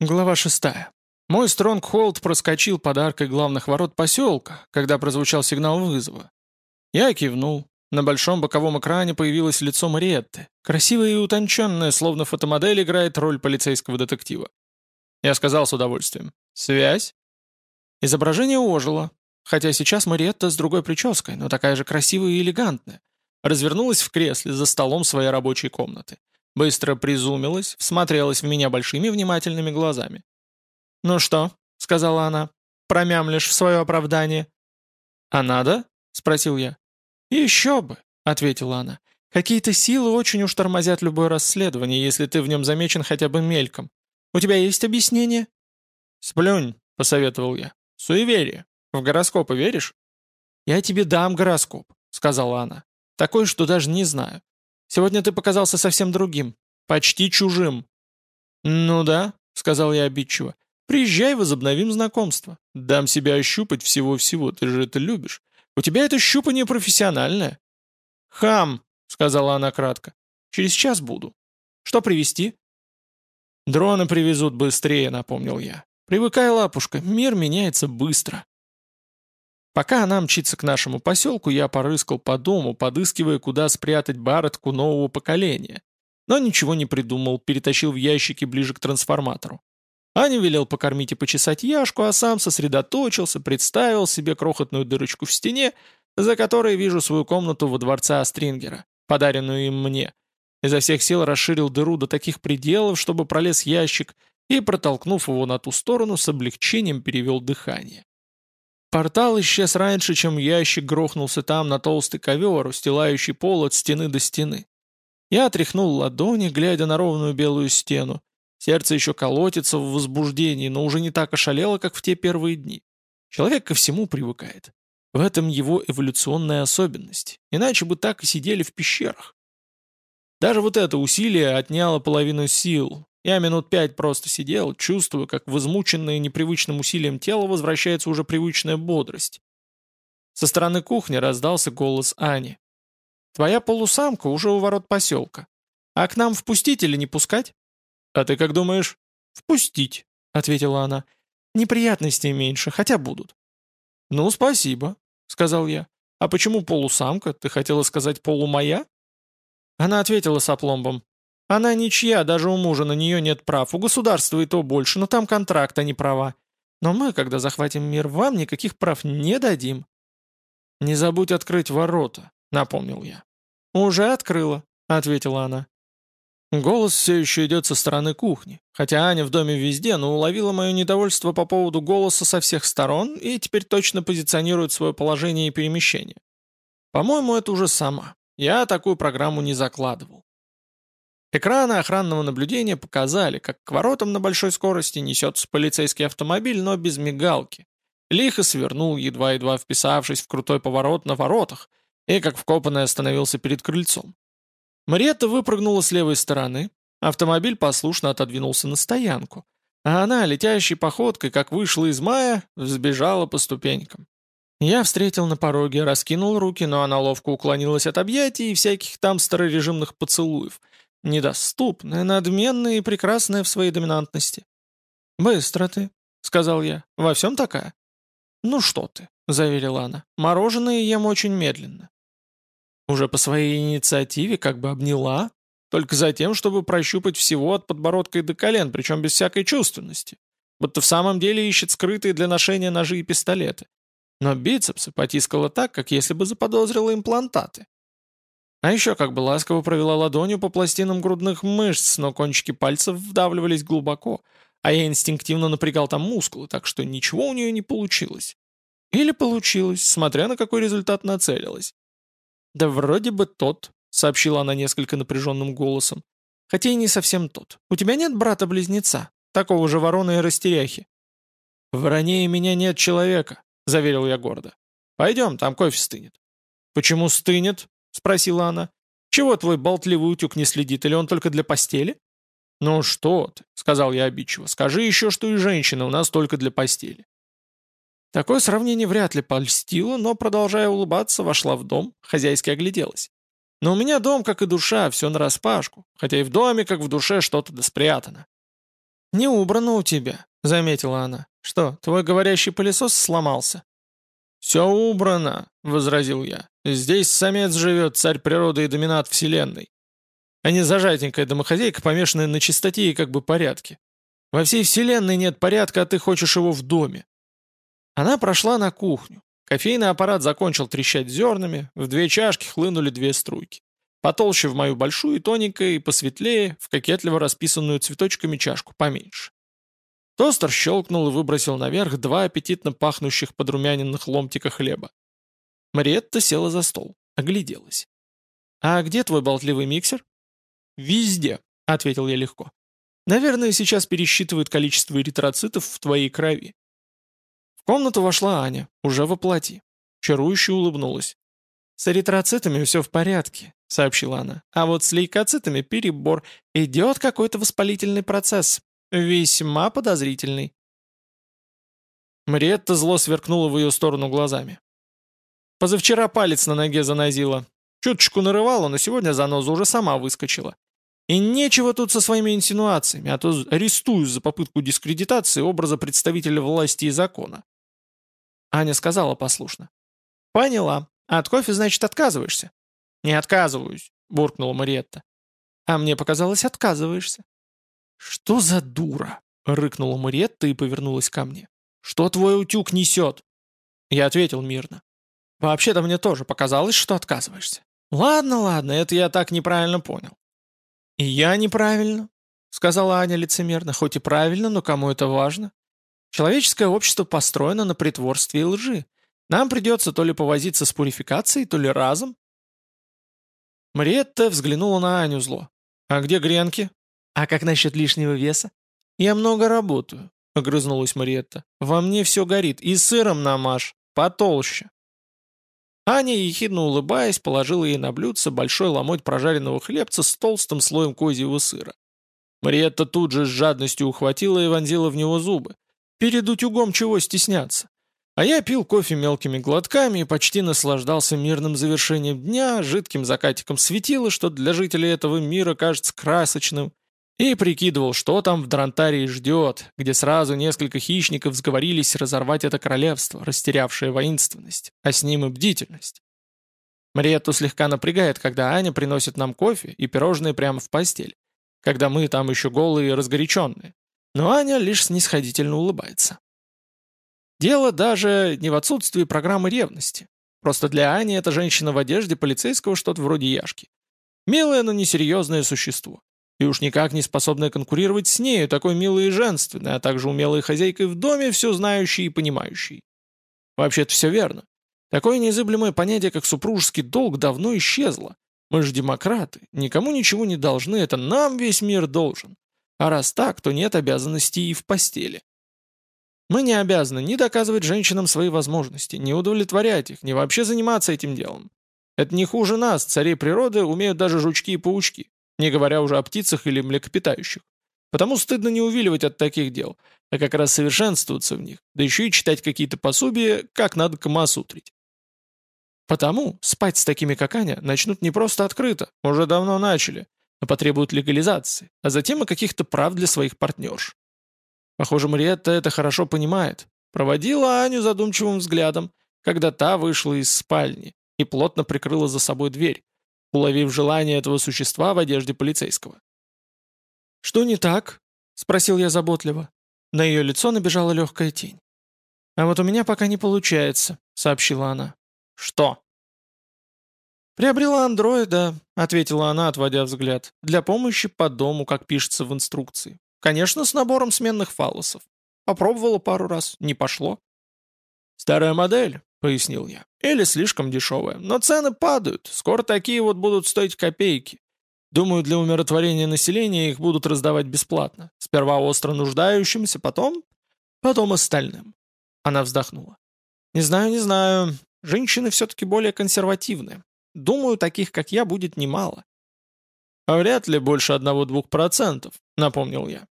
Глава 6. Мой стронгхолд проскочил под аркой главных ворот поселка, когда прозвучал сигнал вызова. Я кивнул. На большом боковом экране появилось лицо Мариетты, красивое и утонченное, словно фотомодель играет роль полицейского детектива. Я сказал с удовольствием. «Связь?» Изображение ожило, хотя сейчас Мариетта с другой прической, но такая же красивая и элегантная. Развернулась в кресле за столом своей рабочей комнаты. Быстро призумилась, всмотрелась в меня большими внимательными глазами. «Ну что?» — сказала она. «Промямлишь в свое оправдание». «А надо?» — спросил я. «Еще бы», — ответила она. «Какие-то силы очень уж тормозят любое расследование, если ты в нем замечен хотя бы мельком. У тебя есть объяснение?» «Сплюнь», — посоветовал я. «Суеверие. В гороскопы веришь?» «Я тебе дам гороскоп», — сказала она. «Такой, что даже не знаю. Сегодня ты показался совсем другим. Почти чужим». «Ну да», — сказал я обидчиво. «Приезжай, возобновим знакомство. Дам себя ощупать всего-всего, ты же это любишь. У тебя это щупание профессиональное». «Хам», — сказала она кратко. «Через час буду. Что привезти?» «Дроны привезут быстрее», — напомнил я. «Привыкай, лапушка, мир меняется быстро». Пока она мчится к нашему поселку, я порыскал по дому, подыскивая, куда спрятать баротку нового поколения. Но ничего не придумал, перетащил в ящики ближе к трансформатору. Аня велел покормить и почесать Яшку, а сам сосредоточился, представил себе крохотную дырочку в стене, за которой вижу свою комнату во дворце Астрингера, подаренную им мне. Изо всех сил расширил дыру до таких пределов, чтобы пролез ящик, и, протолкнув его на ту сторону, с облегчением перевел дыхание. Портал исчез раньше, чем ящик грохнулся там на толстый ковер, устилающий пол от стены до стены. Я отряхнул ладони, глядя на ровную белую стену. Сердце еще колотится в возбуждении, но уже не так ошалело, как в те первые дни. Человек ко всему привыкает. В этом его эволюционная особенность. Иначе бы так и сидели в пещерах. Даже вот это усилие отняло половину сил, я минут пять просто сидел, чувствуя, как в измученное непривычным усилием тело возвращается уже привычная бодрость. Со стороны кухни раздался голос Ани. «Твоя полусамка уже у ворот поселка. А к нам впустить или не пускать?» «А ты как думаешь?» «Впустить», — ответила она. «Неприятностей меньше, хотя будут». «Ну, спасибо», — сказал я. «А почему полусамка? Ты хотела сказать полумоя?» Она ответила с опломбом. Она ничья, даже у мужа на нее нет прав, у государства и то больше, но там контракт, а не права. Но мы, когда захватим мир, вам никаких прав не дадим». «Не забудь открыть ворота», — напомнил я. «Уже открыла», — ответила она. Голос все еще идет со стороны кухни, хотя Аня в доме везде, но уловила мое недовольство по поводу голоса со всех сторон и теперь точно позиционирует свое положение и перемещение. По-моему, это уже сама. Я такую программу не закладывал. Экраны охранного наблюдения показали, как к воротам на большой скорости несется полицейский автомобиль, но без мигалки. Лихо свернул, едва-едва вписавшись в крутой поворот на воротах, и как вкопанный остановился перед крыльцом. Мариетта выпрыгнула с левой стороны, автомобиль послушно отодвинулся на стоянку, а она, летящей походкой, как вышла из мая, взбежала по ступенькам. Я встретил на пороге, раскинул руки, но она ловко уклонилась от объятий и всяких там старорежимных поцелуев — Недоступная, надменная и прекрасная в своей доминантности. «Быстро ты», — сказал я. «Во всем такая?» «Ну что ты», — заверила она. «Мороженое ем очень медленно». Уже по своей инициативе как бы обняла, только за тем, чтобы прощупать всего от подбородка и до колен, причем без всякой чувственности. Будто в самом деле ищет скрытые для ношения ножи и пистолеты. Но бицепсы потискала так, как если бы заподозрила имплантаты. А еще как бы ласково провела ладонью по пластинам грудных мышц, но кончики пальцев вдавливались глубоко, а я инстинктивно напрягал там мускулы, так что ничего у нее не получилось. Или получилось, смотря на какой результат нацелилась. «Да вроде бы тот», — сообщила она несколько напряженным голосом. «Хотя и не совсем тот. У тебя нет брата-близнеца, такого же ворона и растеряхи?» «В вороне меня нет человека», — заверил я гордо. «Пойдем, там кофе стынет». «Почему стынет?» — спросила она. «Чего твой болтливый утюг не следит, или он только для постели?» «Ну что ты», — сказал я обидчиво, — «скажи еще, что и женщина у нас только для постели». Такое сравнение вряд ли польстило, но, продолжая улыбаться, вошла в дом, хозяйски огляделась. Но у меня дом, как и душа, все нараспашку, хотя и в доме, как в душе, что-то да спрятано. «Не убрано у тебя», — заметила она. «Что, твой говорящий пылесос сломался?» «Все убрано», — возразил я. «Здесь самец живет, царь природы и доминат вселенной. А не зажатенькая домохозяйка, помешанная на чистоте и как бы порядке. Во всей вселенной нет порядка, а ты хочешь его в доме». Она прошла на кухню. Кофейный аппарат закончил трещать зернами, в две чашки хлынули две струйки. Потолще в мою большую, тоненькую и посветлее, в кокетливо расписанную цветочками чашку поменьше. Тостер щелкнул и выбросил наверх два аппетитно пахнущих подрумяненных ломтика хлеба. Мариетта села за стол, огляделась. «А где твой болтливый миксер?» «Везде», — ответил я легко. «Наверное, сейчас пересчитывают количество эритроцитов в твоей крови». В комнату вошла Аня, уже во плоти. Чарующе улыбнулась. «С эритроцитами все в порядке», — сообщила она. «А вот с лейкоцитами перебор. Идет какой-то воспалительный процесс. Весьма подозрительный». Мариетта зло сверкнула в ее сторону глазами. «Позавчера палец на ноге занозила. Чуточку нарывала, но сегодня заноза уже сама выскочила. И нечего тут со своими инсинуациями, а то арестую за попытку дискредитации образа представителя власти и закона». Аня сказала послушно. «Поняла. А от кофе, значит, отказываешься?» «Не отказываюсь», — буркнула Мариетта. «А мне показалось, отказываешься». «Что за дура?» — рыкнула Мариетта и повернулась ко мне. «Что твой утюг несет?» Я ответил мирно. «Вообще-то мне тоже показалось, что отказываешься». «Ладно, ладно, это я так неправильно понял». «И я неправильно», — сказала Аня лицемерно, хоть и правильно, но кому это важно. «Человеческое общество построено на притворстве и лжи. Нам придется то ли повозиться с пурификацией, то ли разом. Мариетта взглянула на Аню зло. «А где гренки?» «А как насчет лишнего веса?» «Я много работаю», — огрызнулась Мариетта. «Во мне все горит, и сыром намажь, потолще». Аня, ехидно улыбаясь, положила ей на блюдце большой ломоть прожаренного хлебца с толстым слоем козьего сыра. Мариетта тут же с жадностью ухватила и вонзила в него зубы. Перед утюгом чего стесняться? А я пил кофе мелкими глотками и почти наслаждался мирным завершением дня, жидким закатиком светила, что для жителей этого мира кажется красочным, и прикидывал, что там в Дронтарии ждет, где сразу несколько хищников сговорились разорвать это королевство, растерявшее воинственность, а с ним и бдительность. Мариетту слегка напрягает, когда Аня приносит нам кофе и пирожные прямо в постель, когда мы там еще голые и разгоряченные. Но Аня лишь снисходительно улыбается. Дело даже не в отсутствии программы ревности. Просто для Ани эта женщина в одежде полицейского что-то вроде Яшки. Милое, но несерьезное существо. И уж никак не способная конкурировать с нею, такой милой и женственной, а также умелой хозяйкой в доме, все знающей и понимающей. Вообще-то все верно. Такое неизыблемое понятие, как супружеский долг, давно исчезло. Мы же демократы, никому ничего не должны, это нам весь мир должен. А раз так, то нет обязанностей и в постели. Мы не обязаны ни доказывать женщинам свои возможности, ни удовлетворять их, ни вообще заниматься этим делом. Это не хуже нас, царей природы, умеют даже жучки и паучки, не говоря уже о птицах или млекопитающих. Потому стыдно не увиливать от таких дел, а как раз совершенствоваться в них, да еще и читать какие-то пособия, как надо камасутрить. Потому спать с такими, как Аня, начнут не просто открыто, уже давно начали, но потребуют легализации, а затем и каких-то прав для своих партнерш. Похоже, Мариетта это хорошо понимает. Проводила Аню задумчивым взглядом, когда та вышла из спальни и плотно прикрыла за собой дверь, уловив желание этого существа в одежде полицейского. «Что не так?» — спросил я заботливо. На ее лицо набежала легкая тень. «А вот у меня пока не получается», — сообщила она. «Что?» «Приобрела андроида», — ответила она, отводя взгляд, «для помощи по дому, как пишется в инструкции. Конечно, с набором сменных фалосов. Попробовала пару раз, не пошло. «Старая модель», — пояснил я, — «или слишком дешевая. Но цены падают, скоро такие вот будут стоить копейки. Думаю, для умиротворения населения их будут раздавать бесплатно. Сперва остро нуждающимся, потом... потом остальным». Она вздохнула. «Не знаю, не знаю. Женщины все-таки более консервативны. Думаю, таких, как я, будет немало». «А вряд ли больше одного-двух процентов», — напомнил я.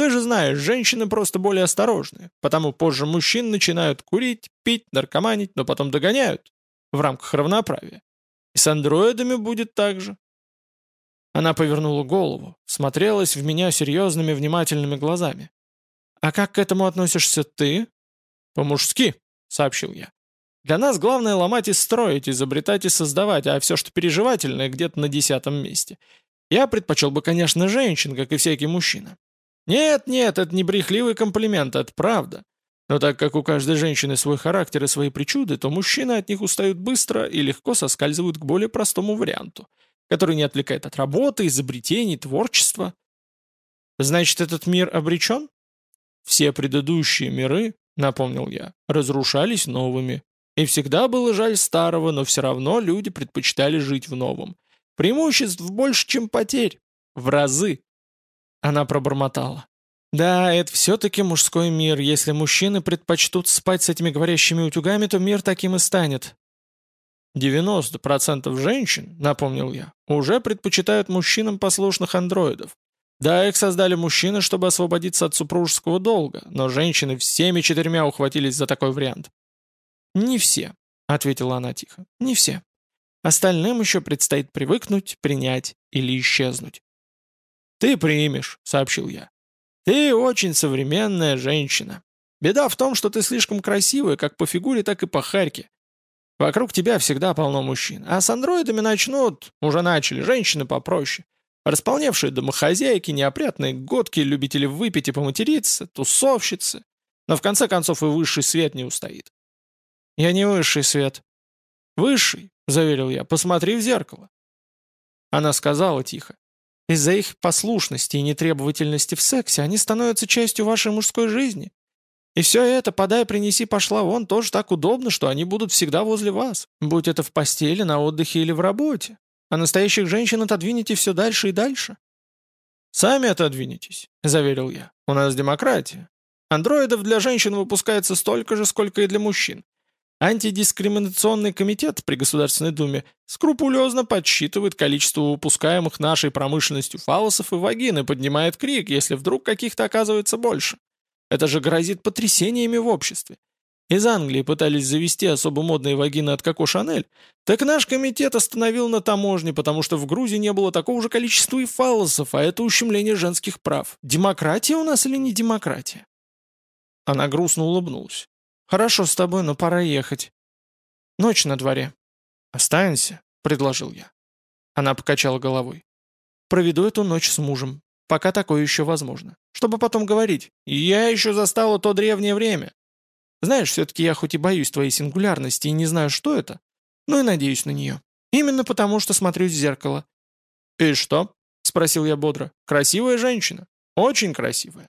Ты же знаешь, женщины просто более осторожны, потому позже мужчин начинают курить, пить, наркоманить, но потом догоняют в рамках равноправия. И с андроидами будет так же. Она повернула голову, смотрелась в меня серьезными внимательными глазами. «А как к этому относишься ты?» «По-мужски», — сообщил я. «Для нас главное ломать и строить, изобретать и создавать, а все, что переживательное, где-то на десятом месте. Я предпочел бы, конечно, женщин, как и всякий мужчина. Нет, нет, это не брехливый комплимент, это правда. Но так как у каждой женщины свой характер и свои причуды, то мужчины от них устают быстро и легко соскальзывают к более простому варианту, который не отвлекает от работы, изобретений, творчества. Значит, этот мир обречен? Все предыдущие миры, напомнил я, разрушались новыми. И всегда было жаль старого, но все равно люди предпочитали жить в новом. Преимуществ больше, чем потерь. В разы. Она пробормотала. Да, это все-таки мужской мир. Если мужчины предпочтут спать с этими говорящими утюгами, то мир таким и станет. 90% женщин, напомнил я, уже предпочитают мужчинам послушных андроидов. Да, их создали мужчины, чтобы освободиться от супружеского долга, но женщины всеми четырьмя ухватились за такой вариант. «Не все», — ответила она тихо, — «не все. Остальным еще предстоит привыкнуть, принять или исчезнуть». «Ты примешь», — сообщил я. Ты очень современная женщина. Беда в том, что ты слишком красивая как по фигуре, так и по харьке. Вокруг тебя всегда полно мужчин. А с андроидами начнут, уже начали, женщины попроще. Располневшие домохозяйки, неопрятные годки, любители выпить и поматериться, тусовщицы. Но в конце концов и высший свет не устоит. Я не высший свет. Высший, заверил я, посмотри в зеркало. Она сказала тихо. Из-за их послушности и нетребовательности в сексе они становятся частью вашей мужской жизни. И все это, подай, принеси, пошла вон, тоже так удобно, что они будут всегда возле вас, будь это в постели, на отдыхе или в работе. А настоящих женщин отодвинете все дальше и дальше. «Сами отодвинетесь», — заверил я. «У нас демократия. Андроидов для женщин выпускается столько же, сколько и для мужчин. Антидискриминационный комитет при Государственной Думе скрупулезно подсчитывает количество выпускаемых нашей промышленностью фалосов и вагин и поднимает крик, если вдруг каких-то оказывается больше. Это же грозит потрясениями в обществе. Из Англии пытались завести особо модные вагины от Коко Шанель, так наш комитет остановил на таможне, потому что в Грузии не было такого же количества и фалосов, а это ущемление женских прав. Демократия у нас или не демократия? Она грустно улыбнулась. «Хорошо с тобой, но пора ехать. Ночь на дворе». «Останься», — предложил я. Она покачала головой. «Проведу эту ночь с мужем, пока такое еще возможно, чтобы потом говорить, я еще застала то древнее время. Знаешь, все-таки я хоть и боюсь твоей сингулярности и не знаю, что это, но и надеюсь на нее. Именно потому, что смотрюсь в зеркало». «И что?» — спросил я бодро. «Красивая женщина. Очень красивая».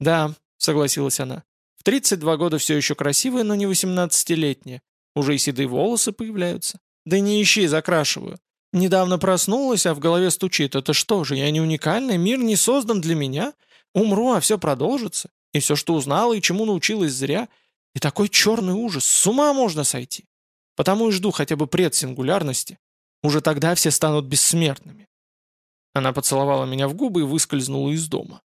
«Да», — согласилась она. В 32 года все еще красивая, но не 18-летняя. Уже и седые волосы появляются. Да не ищи, закрашиваю. Недавно проснулась, а в голове стучит. Это что же, я не уникальная? Мир не создан для меня? Умру, а все продолжится? И все, что узнала и чему научилась зря? И такой черный ужас. С ума можно сойти. Потому и жду хотя бы предсингулярности. Уже тогда все станут бессмертными. Она поцеловала меня в губы и выскользнула из дома.